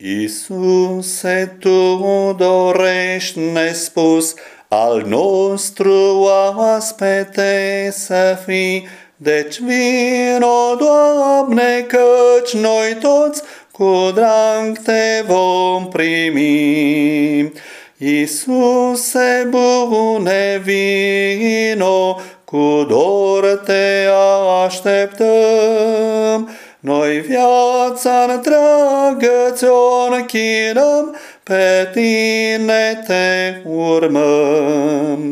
Iisuse, Tu dorești nespus al nostru oaspete să fii, deci vino, Doamne, căci noi toți cu drag te vom primi. Iisuse, bune vino, cu dor te așteptăm, noi viața întreagă ți-o închinăm, pe tine te urmăm.